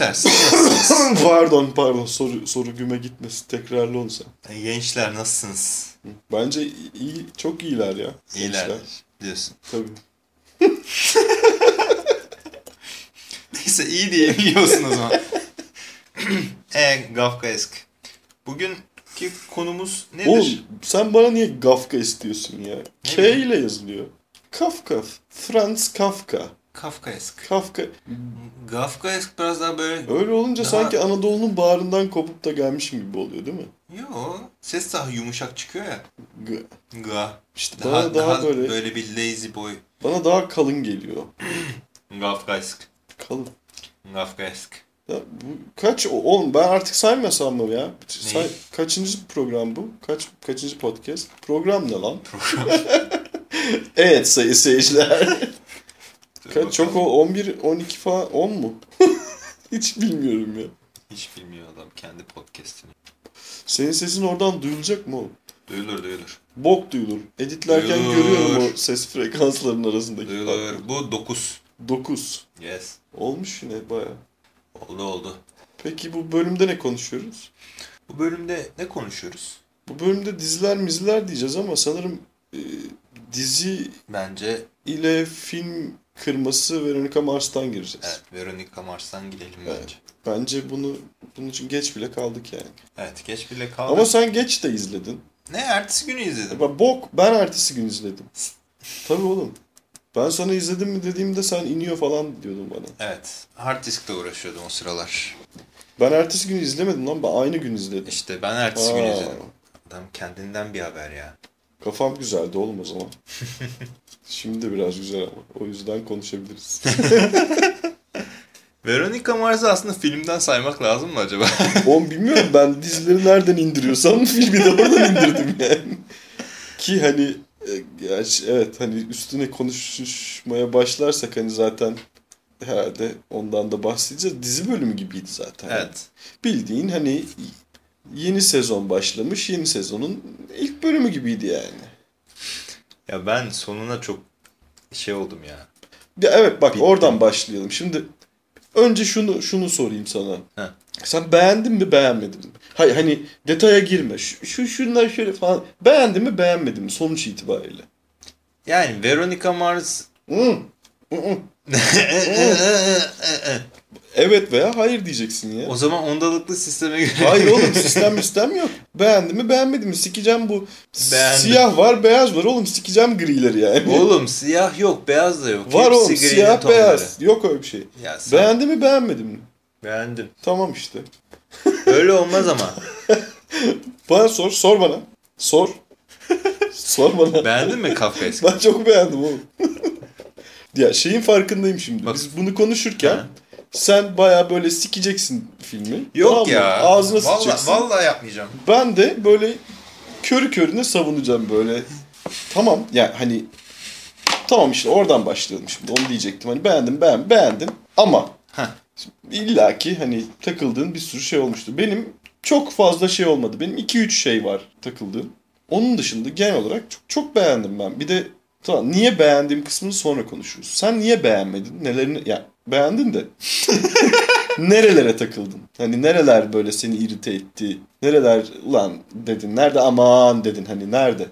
Gençler nasılsınız? pardon pardon soru, soru güme gitmesin. Tekrarlı olsa. Gençler nasılsınız? Bence iyi, çok iyiler ya. İyiler Gençler. diyorsun. Tabii. Neyse iyi diye biliyorsun o zaman. e Gafkaesk. Bugünkü konumuz nedir? Oğlum sen bana niye Kafka istiyorsun ya? K bileyim. ile yazılıyor. Kafka. Franz Kafka. Kafkaesk. Kafka. Gafkaesk biraz daha böyle... Öyle olunca Daha- sanki Anadolu'nun bağrından kopup da gelmişim gibi oluyor değil mi? Yo ses daha yumuşak çıkıyor ya. G- Ga. İşte Daha, bana daha, daha böyle, böyle bir lazy boy. bana daha kalın geliyor. Gafkaesk. Kalın. Gafkaesk. Ya bu kaç oğlum ben artık saymasam mı ya? Say, kaçıncı program bu? Kaç kaçıncı podcast? Program ne lan? Program. Evet sayı seyirciler. Kaç çok o bakalım. 11 12 falan 10 mu? Hiç bilmiyorum ya. Hiç bilmiyor adam kendi podcastini. Senin sesin oradan duyulacak mı oğlum? Duyulur duyulur. Bok duyulur. Editlerken Duyulur. görüyorum o ses frekanslarının arasındaki Duyulur. Bu 9. 9. Yes. Olmuş yine baya. Oldu oldu. Peki bu bölümde ne konuşuyoruz? Bu bölümde ne konuşuyoruz? Bu bölümde diziler miziler diyeceğiz ama sanırım e, dizi Bence ile film kırması Veronica Mars'tan gireceğiz. evet Veronica Mars'tan gidelim Evet. bence. Bence bunu bunun için geç bile kaldık yani. Evet geç bile kaldı. Ama sen geç de izledin. Ne ertesi günü izledim. Bak bok ben ertesi gün izledim. Tabii oğlum. Ben sana izledim mi dediğimde sen iniyor falan diyordun bana. Evet. Hard diskle uğraşıyordum o sıralar. Ben ertesi gün izlemedim lan. Ben aynı gün izledim. İşte ben ertesi gün Aa, izledim. Adam kendinden bir haber ya. Kafam güzeldi oğlum o zaman. Şimdi de biraz güzel ama. O yüzden konuşabiliriz. Veronica Mars'ı aslında filmden saymak lazım mı acaba? Oğlum bilmiyorum ben dizileri nereden indiriyorsam filmi de oradan indirdim yani. Ki hani e, gerçi evet hani üstüne konuşmaya başlarsak hani zaten herhalde ondan da bahsedeceğiz. Dizi bölümü gibiydi zaten. evet. Bildiğin hani yeni sezon başlamış. Yeni sezonun ilk bölümü gibiydi yani. Ya ben sonuna çok şey oldum ya. Ya evet bak Bitti. oradan başlayalım. Şimdi önce şunu şunu sorayım sana. Heh. Sen beğendin mi beğenmedin mi? Hayır hani detaya girme. Şu, şu şunlar şöyle falan. Beğendin mi beğenmedin mi sonuç itibariyle? Yani Veronica Mars Hı. Evet veya hayır diyeceksin ya. o zaman ondalıklı sisteme göre Hayır oğlum sistem sistem yok. Beğendin mi beğenmedin mi? Sikeceğim bu. Beğendim. Siyah var beyaz var oğlum sikeceğim grileri yani. Oğlum siyah yok, beyaz da yok. var Hepsi oğlum siyah tonları. beyaz. Yok öyle bir şey. Ya sen Beğendin mi beğenmedin mi? beğendim. Tamam işte. Öyle olmaz ama. Bana sor, sor bana. Sor. sor bana. Beğendin mi Kafkaesk? Ben çok beğendim oğlum. ya şeyin farkındayım şimdi. Bak- Biz bunu konuşurken Ha. Sen baya böyle sikeceksin filmi. Yok Tamam mı? ya. Ağzına vallahi, sıçacaksın. vallahi yapmayacağım. Ben de böyle körü körüne savunacağım böyle. Tamam yani hani tamam işte oradan başlayalım şimdi onu diyecektim. Hani beğendim beğen beğendim ama illa ki hani takıldığın bir sürü şey olmuştu. Benim çok fazla şey olmadı. Benim 2-3 şey var takıldığım. Onun dışında genel olarak çok, çok beğendim ben. Bir de tamam niye beğendiğim kısmını sonra konuşuruz. Sen niye beğenmedin? Nelerini ya beğendin de nerelere takıldın? Hani nereler böyle seni irite etti? Nereler ulan dedin? Nerede aman dedin? Hani nerede?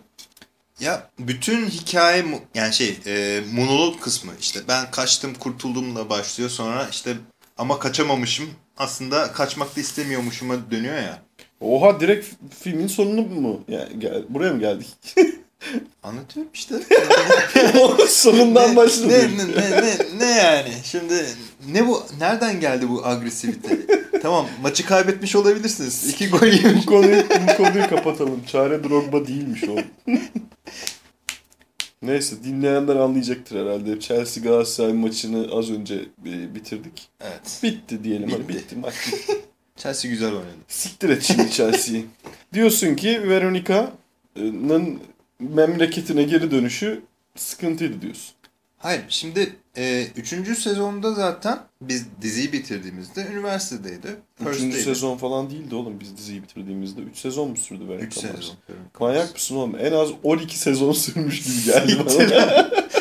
Ya bütün hikaye yani şey e, monolog kısmı işte ben kaçtım kurtuldumla başlıyor sonra işte ama kaçamamışım aslında kaçmak da istemiyormuşuma dönüyor ya. Oha direkt filmin sonunu mu? Yani gel, buraya mı geldik? Anlatıyorum işte. Sonundan ne, başladık. ne, ne, ne, ne yani? Şimdi ne bu? Nereden geldi bu agresivite? tamam maçı kaybetmiş olabilirsiniz. İki gol yemiş. bu konuyu, bu konuyu kapatalım. Çare Drogba değilmiş o. Neyse dinleyenler anlayacaktır herhalde. Chelsea Galatasaray maçını az önce e, bitirdik. Evet. Bitti diyelim. Hadi Bitti. bitti maç bitti. Chelsea güzel oynadı. Siktir et şimdi Chelsea'yi. Diyorsun ki Veronica'nın memleketine geri dönüşü sıkıntıydı diyorsun. Hayır şimdi e, üçüncü sezonda zaten biz diziyi bitirdiğimizde üniversitedeydi. Üçüncü First'teydi. sezon falan değildi oğlum biz diziyi bitirdiğimizde. Üç sezon mu sürdü Üç sezon. Manyak mısın oğlum? En az 12 sezon sürmüş gibi geldi bana.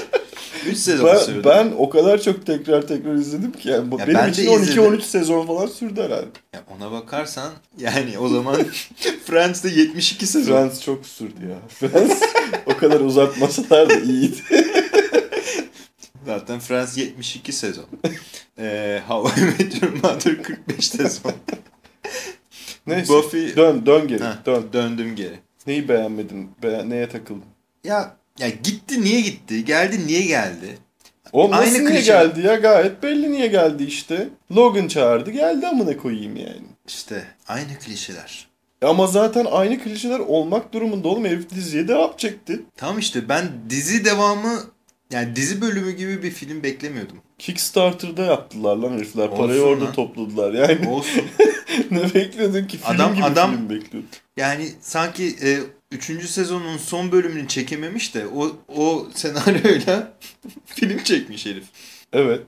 3 sezon Ben, sürdü. ben o kadar çok tekrar tekrar izledim ki yani Ya benim ben için izledim. 12-13 sezon falan sürdü herhalde. Ya ona bakarsan yani o zaman Friends'te 72 sezon. Friends çok sürdü ya. Friends o kadar uzatmasalar da iyiydi. Zaten Friends 72 sezon. Ee, How I Met Your Mother 45 sezon. Neyse. Buffy... Dön dön geri. Heh, Dön. Döndüm geri. Neyi beğenmedin? Beğen neye takıldın? Ya ya gitti niye gitti? Geldi niye geldi? O nasıl Aynı niye klişe- geldi ya? Gayet belli niye geldi işte. Logan çağırdı geldi amına koyayım yani. İşte aynı klişeler. Ama zaten aynı klişeler olmak durumunda oğlum herif diziye devam çekti. Tamam işte ben dizi devamı yani dizi bölümü gibi bir film beklemiyordum. Kickstarter'da yaptılar lan herifler. Olsun Parayı orada lan. topladılar yani. Olsun. ne bekliyordun ki? Film Adam- gibi adam- film bekliyordun. Yani sanki e, 3. sezonun son bölümünü çekememiş de o o senaryoyla film çekmiş herif. Evet.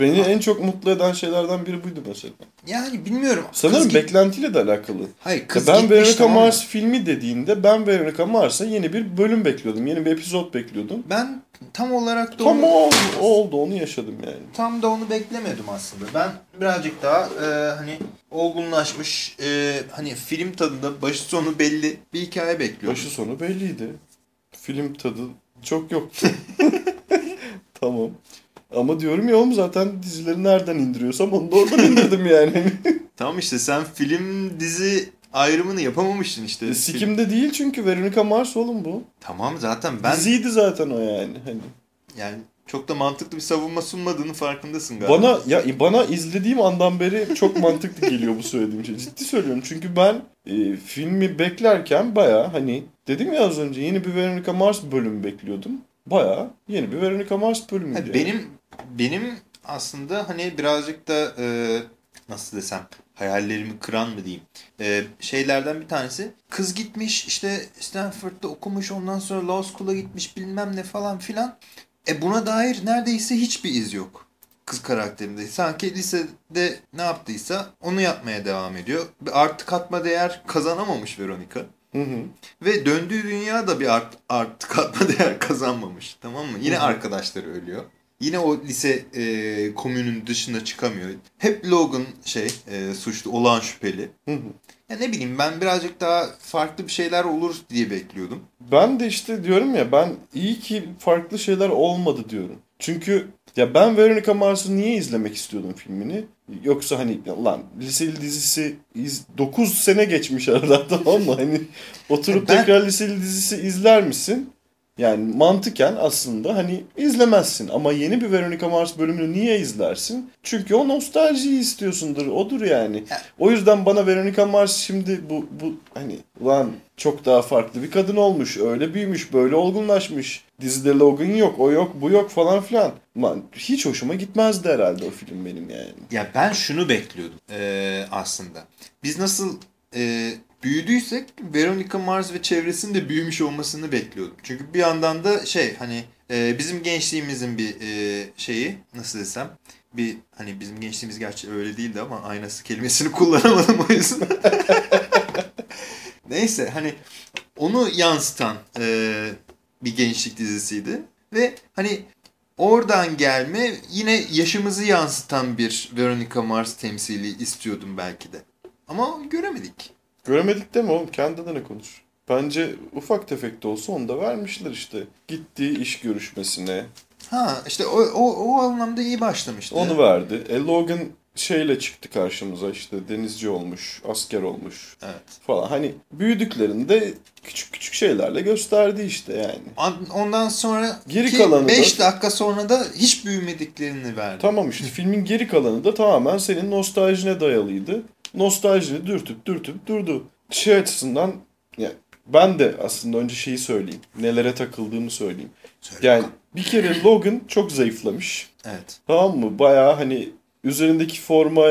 Beni en çok mutlu eden şeylerden biri buydu mesela. Yani bilmiyorum. Sanırım Kız beklentiyle de alakalı. Hayır Ya kız ben Veronica tamam? Mars filmi dediğinde ben Veronica Mars'a yeni bir bölüm bekliyordum. Yeni bir epizod bekliyordum. Ben tam olarak da Tam onu, oldu, oldu onu yaşadım yani. tam da onu beklemiyordum aslında. Ben birazcık daha e, hani olgunlaşmış e, hani film tadında başı sonu belli bir hikaye bekliyordum. Başı sonu belliydi. Film tadı çok yoktu. tamam. Ama diyorum ya oğlum zaten dizileri nereden indiriyorsam onu da oradan indirdim yani. Tamam işte sen film dizi ayrımını yapamamıştın işte. E, Sikimde değil çünkü Veronica Mars oğlum bu. Tamam zaten ben Diziydi zaten o yani. Hani. yani çok da mantıklı bir savunma sunmadığını farkındasın galiba. Bana ya bana izlediğim andan beri çok mantıklı geliyor bu söylediğim şey. Ciddi söylüyorum. Çünkü ben e, filmi beklerken baya hani dedim ya az önce yeni bir Veronica Mars bölümü bekliyordum. Baya yeni bir Veronica Mars bölümü. Ha, benim benim aslında hani birazcık da e, nasıl desem hayallerimi kıran mı diyeyim e, şeylerden bir tanesi kız gitmiş işte Stanford'da okumuş ondan sonra Law School'a gitmiş bilmem ne falan filan e buna dair neredeyse hiçbir iz yok kız karakterinde sanki lisede ne yaptıysa onu yapmaya devam ediyor artı katma değer kazanamamış Veronica Hı hı. ve döndüğü dünya da bir art, artı katma değer kazanmamış. Tamam mı? Yine Hı hı. arkadaşları ölüyor. Yine o lise e, komünün dışına çıkamıyor. Hep Logan şey e, suçlu, olağan şüpheli. Hı hı. Ya ne bileyim ben birazcık daha farklı bir şeyler olur diye bekliyordum. Ben de işte diyorum ya ben iyi ki farklı şeyler olmadı diyorum. Çünkü ya ben Veronica Mars'ı niye izlemek istiyordum filmini? Yoksa hani lan liseli dizisi iz, 9 sene geçmiş arada tamam mı? Hani oturup Ben- tekrar liseli dizisi izler misin? Yani mantıken aslında hani izlemezsin ama yeni bir Veronica Mars bölümünü niye izlersin? Çünkü o nostaljiyi istiyorsundur. Odur yani. Ya- O yüzden bana Veronica Mars şimdi bu bu hani ulan çok daha farklı bir kadın olmuş. Öyle büyümüş, böyle olgunlaşmış. Dizide Logan yok, o yok, bu yok falan filan. Lan hiç hoşuma gitmezdi herhalde o film benim yani. Ya ben şunu bekliyordum e, aslında. Biz nasıl e, büyüdüysek Veronica Mars ve çevresinin de büyümüş olmasını bekliyordum. Çünkü bir yandan da şey hani e, bizim gençliğimizin bir e, şeyi nasıl desem bir hani bizim gençliğimiz gerçi öyle değildi ama aynası kelimesini kullanamadım o yüzden. Neyse hani onu yansıtan e, bir gençlik dizisiydi. Ve hani oradan gelme yine yaşımızı yansıtan bir Veronica Mars temsili istiyordum belki de. Ama göremedik. Göremedik de mi oğlum? Kendi adına konuş. Bence ufak tefek de olsa onu da vermişler işte. Gittiği iş görüşmesine. Ha işte o, o, o anlamda iyi başlamıştı. Onu verdi. E Logan şeyle çıktı karşımıza işte denizci olmuş, asker olmuş Evet. falan. Hani büyüdüklerinde küçük küçük şeylerle gösterdi işte yani. An- Ondan sonra Geri kalanı da- 5 dakika sonra da hiç büyümediklerini verdi. Tamam işte filmin geri kalanı da tamamen senin nostaljine dayalıydı. Nostaljini dürtüp dürtüp durdu. Şey açısından ya ben de aslında önce şeyi söyleyeyim. Nelere takıldığımı söyleyeyim. Söyle Yani bir kere Logan çok zayıflamış. Evet. Tamam mı? Bayağı hani üzerindeki forma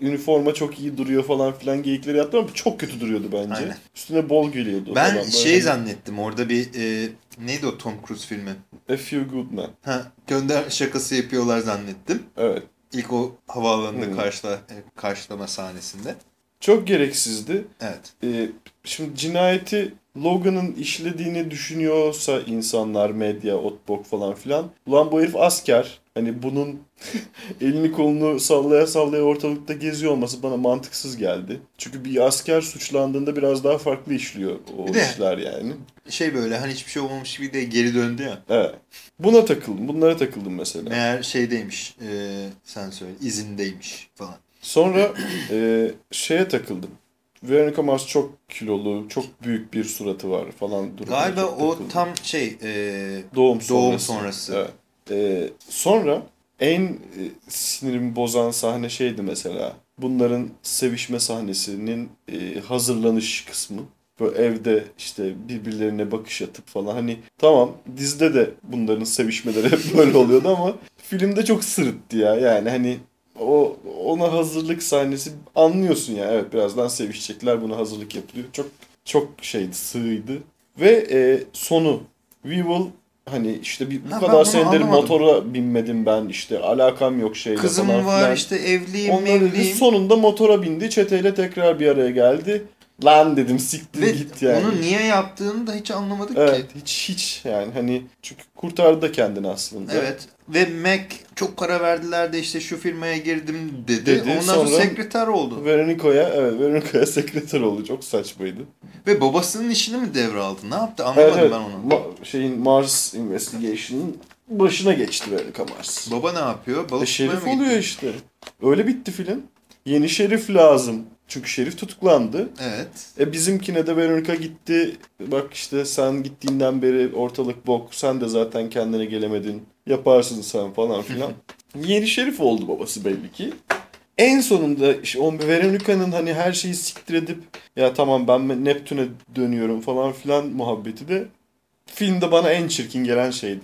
üniforma çok iyi duruyor falan filan geyikleri yaptı ama çok kötü duruyordu bence. Aynen. Üstüne bol geliyordu. Ben falan. Böyle şey hani zannettim orada bir e, neydi o Tom Cruise filmi? A Few Good Men. Ha, gönder şakası yapıyorlar zannettim. Evet. İlk o havaalanında Hmm. karşıla, e, karşılama sahnesinde. Çok gereksizdi. Evet. Ee, şimdi cinayeti Logan'ın işlediğini düşünüyorsa insanlar, medya, otbok falan filan. Ulan bu herif asker. Hani bunun elini kolunu sallaya sallaya ortalıkta geziyor olması bana mantıksız geldi. Çünkü bir asker suçlandığında biraz daha farklı işliyor o Bir de- işler yani. Şey böyle hani hiçbir şey olmamış gibi de geri döndü ya. Evet. Buna takıldım. Bunlara takıldım mesela. Meğer şeydeymiş. e, sen söyle. izindeymiş falan. Sonra e, şeye takıldım. Veronica Mars çok kilolu, çok büyük bir suratı var falan. Galiba o takıldım. tam şey e, doğum sonrası. doğum sonrası. Evet. E, sonra en e, sinirimi bozan sahne şeydi mesela. Bunların sevişme sahnesinin e, hazırlanış kısmı. Böyle evde işte birbirlerine bakış atıp falan. Hani tamam dizide de bunların sevişmeleri hep böyle oluyordu ama filmde çok sırıttı ya. Yani hani o ona hazırlık sahnesi anlıyorsun ya. Evet birazdan sevişecekler buna hazırlık yapılıyor. Çok çok şeydi sığıydı. Ve e, sonu We will hani işte bir bu Ha, kadar senedir anlamadım. motora binmedim ben işte alakam yok şeyle Kızım falan var filan. işte evliyim Onlar dedi evliyim. sonunda motora bindi çeteyle tekrar bir araya geldi. Lan dedim siktir Ve git yani. onu niye yaptığını da hiç anlamadık Evet ki. hiç hiç yani hani çünkü kurtardı da kendini aslında. Evet. Ve Mac çok para verdiler de işte şu firmaya girdim dedi. Dedi, Ondan sonra, sonra- sekreter oldu. Veronica'ya evet Veronica'ya sekreter oldu çok saçmaydı. Ve babasının işini mi devraldı? Ne yaptı? Anlamadım evet, ben onu. Ma- şeyin Mars Investigation'ın başına geçti Veronica Mars. Baba ne yapıyor? E, Balık şerif tutmaya mı oluyor gitti? işte. Öyle bitti film. Yeni şerif lazım. Çünkü şerif tutuklandı. Evet. E bizimkine de Veronica gitti. Bak işte sen gittiğinden beri ortalık bok. Sen de zaten kendine gelemedin. Yaparsın sen falan filan. Yeni şerif oldu babası belli ki. En sonunda işte Veronica'nın hani her şeyi siktir edip ya tamam ben Neptün'e dönüyorum falan filan muhabbeti de filmde bana en çirkin gelen şeydi.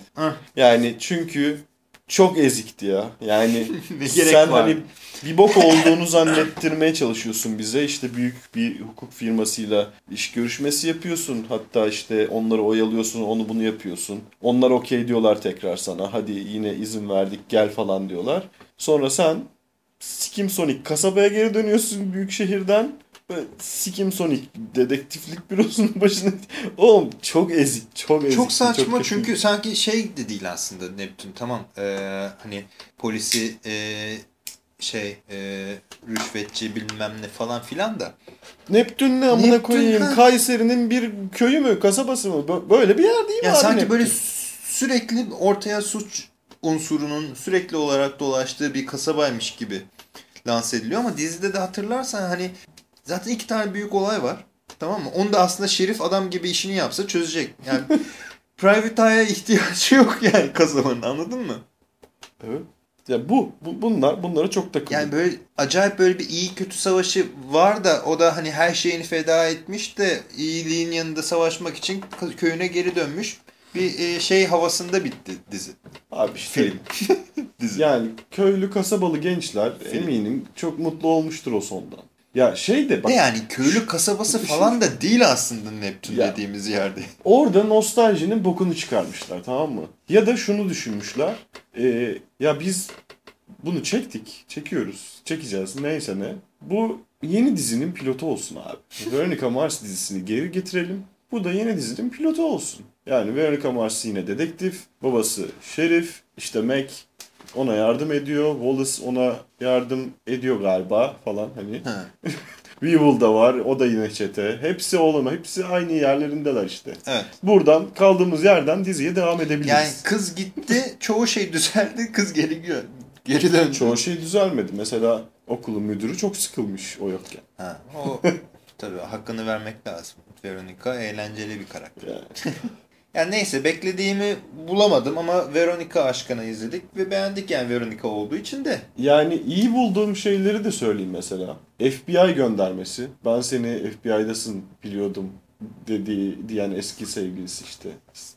Yani çünkü çok ezikti ya. Yani sen var? hani bir bok olduğunu zannettirmeye çalışıyorsun bize. İşte büyük bir hukuk firmasıyla iş görüşmesi yapıyorsun. Hatta işte onları oyalıyorsun, onu bunu yapıyorsun. Onlar okey diyorlar tekrar sana. Hadi yine izin verdik gel falan diyorlar. Sonra sen Sikim Sonic kasabaya geri dönüyorsun büyük şehirden. Böyle Sikim Sonic dedektiflik bürosunun başına. Oğlum çok ezik, çok ezik. Çok saçma kötü. çünkü sanki şey de değil aslında Neptün. Tamam ee, hani polisi ee, şey ee, rüşvetçi bilmem ne falan filan da. Neptün ne amına koyayım? Kayseri'nin bir köyü mü, kasabası mı? Bö- Böyle bir yer değil mi Ya abi sanki Neptün? böyle sürekli ortaya suç unsurunun sürekli olarak dolaştığı bir kasabaymış gibi lanse ediliyor ama dizide de hatırlarsan hani zaten iki tane büyük olay var. Tamam mı? Onu da aslında şerif adam gibi işini yapsa çözecek. Yani private eye'a ihtiyacı yok yani kasabanın anladın mı? Evet. Ya bu, bu bunlar bunlara çok takıldım. Yani böyle acayip böyle bir iyi kötü savaşı var da o da hani her şeyini feda etmiş de iyiliğin yanında savaşmak için köyüne geri dönmüş bir e, şey havasında bitti dizi. abi işte Film. dizi. yani köylü kasabalı gençler Film. eminim çok mutlu olmuştur o sondan. Ya şey de bak Ne yani köylü kasabası falan da değil aslında Neptün Ya. dediğimiz yerde. orada nostaljinin bokunu çıkarmışlar tamam mı? Ya da şunu düşünmüşler. e, ya biz bunu çektik, çekiyoruz, çekeceğiz neyse ne. Bu yeni dizinin pilotu olsun abi. Veronica Mars dizisini geri getirelim. Bu da yeni dizinin pilotu olsun. Yani Veronica Mars yine dedektif, babası şerif, işte Mac ona yardım ediyor, Wallace ona yardım ediyor galiba falan hani. Ha. Weevil da var, o da yine çete. Hepsi oğlum, hepsi aynı yerlerindeler işte. Evet. Buradan kaldığımız yerden diziye devam edebiliriz. Yani kız gitti, çoğu şey düzeldi, kız geri geri döndü. Çoğu şey düzelmedi. Mesela okulun müdürü çok sıkılmış o yokken. Ha, o tabii hakkını vermek lazım. Veronica eğlenceli bir karakter. Yani. Yani neyse beklediğimi bulamadım ama Veronica aşkına izledik ve beğendik yani Veronica olduğu için de. yani iyi bulduğum şeyleri de söyleyeyim mesela. FBI göndermesi. Ben seni FBI'dasın biliyordum dediği diyen eski sevgilisi işte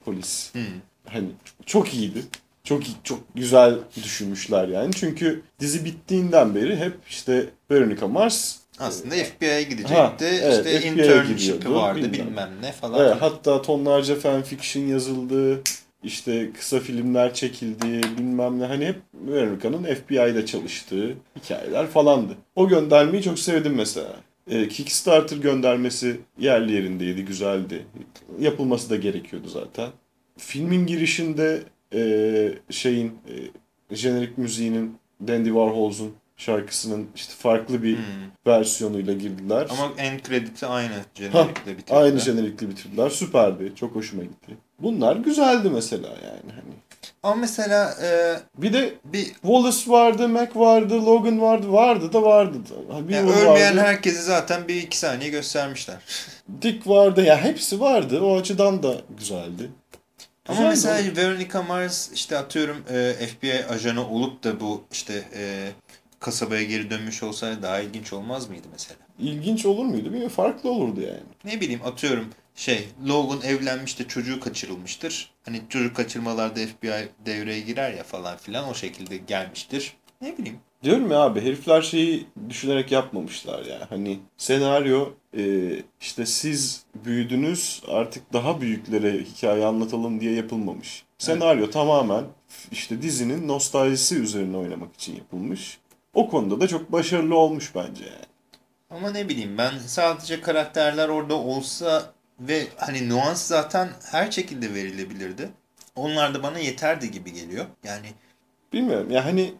polis. Hmm. Hani çok iyiydi. Çok çok güzel düşünmüşler yani. Çünkü dizi bittiğinden beri hep işte Veronica Mars Aslında FBI'ye gidecekti. Ha, evet, işte FBI'ye internship'i vardı bilmem. bilmem, ne falan. Evet, hatta tonlarca fanfiction yazıldı. işte kısa filmler çekildi bilmem ne. Hani hep Veronica'nın FBI'de çalıştığı hikayeler falandı. O göndermeyi çok sevdim mesela. E, Kickstarter göndermesi yerli yerindeydi, güzeldi. Yapılması da gerekiyordu zaten. Filmin girişinde e, şeyin e, jenerik müziğinin Dandy Warhol'un şarkısının işte farklı bir Hmm. versiyonuyla girdiler. Ama en kredisi aynı jenerikle bitirdi. Aynı jenerikli bitirdiler. Süperdi. Çok hoşuma gitti. Bunlar güzeldi mesela yani hani. Ama mesela e, Bir de bir Wallace vardı, Mac vardı, Logan vardı. Vardı da vardı da. Bir yani ölmeyen vardı. herkesi zaten bir iki saniye göstermişler. Dick vardı. Ya hepsi vardı. O açıdan da güzeldi. Ama mesela oğlum. Veronica Mars işte atıyorum e, FBI ajanı olup da bu işte e, kasabaya geri dönmüş olsaydı daha ilginç olmaz mıydı mesela? ilginç olur muydu bilmiyorum. Farklı olurdu yani. Ne bileyim atıyorum şey Logan evlenmiş de çocuğu kaçırılmıştır. Hani çocuk kaçırmalarda FBI devreye girer ya falan filan o şekilde gelmiştir. Ne bileyim. Diyorum ya abi herifler şeyi düşünerek yapmamışlar ya. Hani senaryo e, işte siz büyüdünüz artık daha büyüklere hikaye anlatalım diye yapılmamış. Senaryo tamamen işte dizinin nostaljisi üzerine oynamak için yapılmış. O konuda da çok başarılı olmuş bence yani. Ama ne bileyim ben sadece karakterler orada olsa ve hani nuans zaten her şekilde verilebilirdi. Onlar da bana yeterdi gibi geliyor. Yani Bilmiyorum ya hani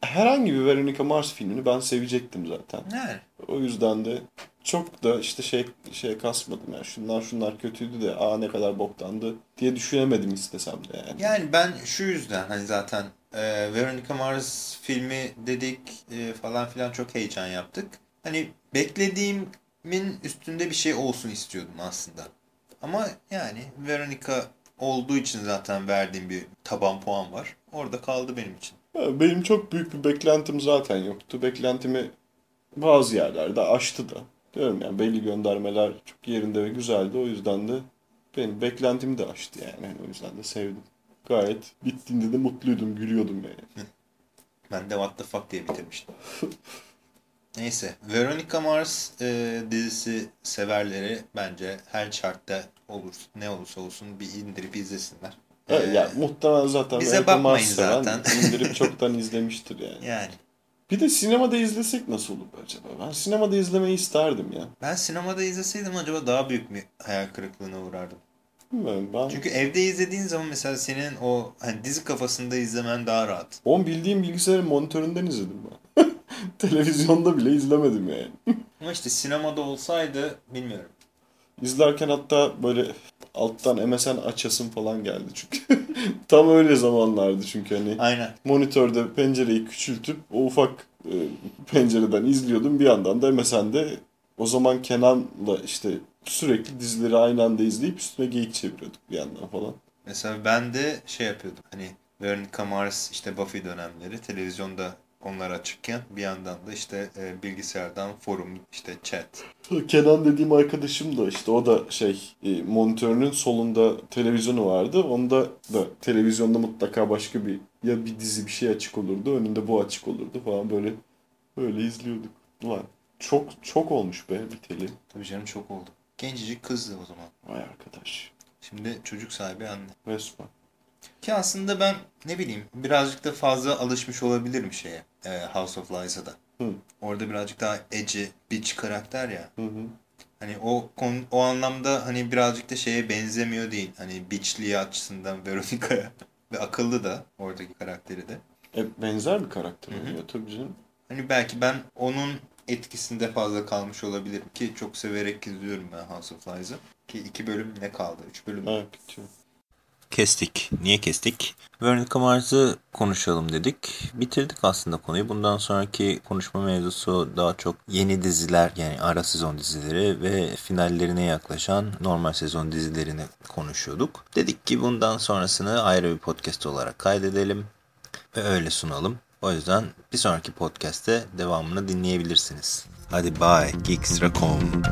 herhangi bir Veronica Mars filmini ben sevecektim zaten. yani O yüzden de çok da işte şey şeye kasmadım yani şunlar şunlar kötüydü de aa ne kadar boktandı diye düşünemedim istesem de yani. Yani ben şu yüzden hani zaten e, Veronica Mars filmi dedik e, falan filan çok heyecan yaptık. Hani beklediğimin üstünde bir şey olsun istiyordum aslında. Ama yani Veronica olduğu için zaten verdiğim bir taban puan var. Orada kaldı benim için. Benim çok büyük bir beklentim zaten yoktu. Beklentimi bazı yerlerde aştı da. Diyorum yani belli göndermeler çok yerinde ve güzeldi. O yüzden de benim beklentimi de aştı yani. O yüzden de sevdim. Gayet bittiğinde de mutluydum, gülüyordum yani. Ben de What the fuck diye bitirmiştim. Neyse. Veronica Mars e, dizisi severleri bence her şartta olur. Ne olursa olsun bir indirip izlesinler. Evet, Ee, ya muhtemelen zaten bize Veronica bakmayın Mars zaten. indirip çoktan izlemiştir yani. Yani. Bir de sinemada izlesek nasıl olur acaba? Ben sinemada izlemeyi isterdim ya. Ben sinemada izleseydim acaba daha büyük bir hayal kırıklığına uğrardım. Bilmiyorum ben. Çünkü evde izlediğin zaman mesela senin o hani dizi kafasında izlemen daha rahat. On bildiğim bilgisayarın monitöründen izledim ben. Televizyonda bile izlemedim yani. Ama işte sinemada olsaydı bilmiyorum. İzlerken hatta böyle alttan MSN açasım falan geldi çünkü. Tam öyle zamanlardı çünkü hani Aynen. monitörde pencereyi küçültüp o ufak e, pencereden izliyordum. Bir yandan da MSN'de o zaman Kenan'la işte sürekli dizileri aynı anda izleyip üstüne geyik çeviriyorduk bir yandan falan. Mesela ben de şey yapıyordum. Hani Veronica Mars işte Buffy dönemleri televizyonda onlar açıkken bir yandan da işte e, bilgisayardan forum işte chat. Kenan dediğim arkadaşım da işte o da şey e, monitörünün solunda televizyonu vardı. Onda da televizyonda mutlaka başka bir ya bir dizi bir şey açık olurdu. Önünde bu açık olurdu falan böyle böyle izliyorduk. Ulan çok çok olmuş be biteli. Tabii canım çok oldu. Gencecik kızdı o zaman. Vay arkadaş. Şimdi çocuk sahibi anne. Resmen. Ki aslında ben ne bileyim birazcık da fazla alışmış olabilirim şeye. e, House of Lies'a da. Hı. Orada birazcık daha edgy, bitch karakter ya. Hı hı. Hani o konu, o anlamda hani birazcık da şeye benzemiyor değil. Hani bitchliği açısından Veronica'ya. Ve akıllı da oradaki karakteri de. E, benzer bir karakter oynuyor tabii canım. Hani belki ben onun etkisinde fazla kalmış olabilirim ki çok severek izliyorum ben House of Lies'ı. Ki iki bölüm ne kaldı? Üç bölüm. Bitiyor. Kestik. Niye kestik? Veronica Mars'ı konuşalım dedik. Bitirdik aslında konuyu. Bundan sonraki konuşma mevzusu daha çok yeni diziler yani ara sezon dizileri ve finallerine yaklaşan normal sezon dizilerini konuşuyorduk. Dedik ki bundan sonrasını ayrı bir podcast olarak kaydedelim ve öyle sunalım. O yüzden bir sonraki podcast'te devamını dinleyebilirsiniz. Hadi bye. Geekstra.com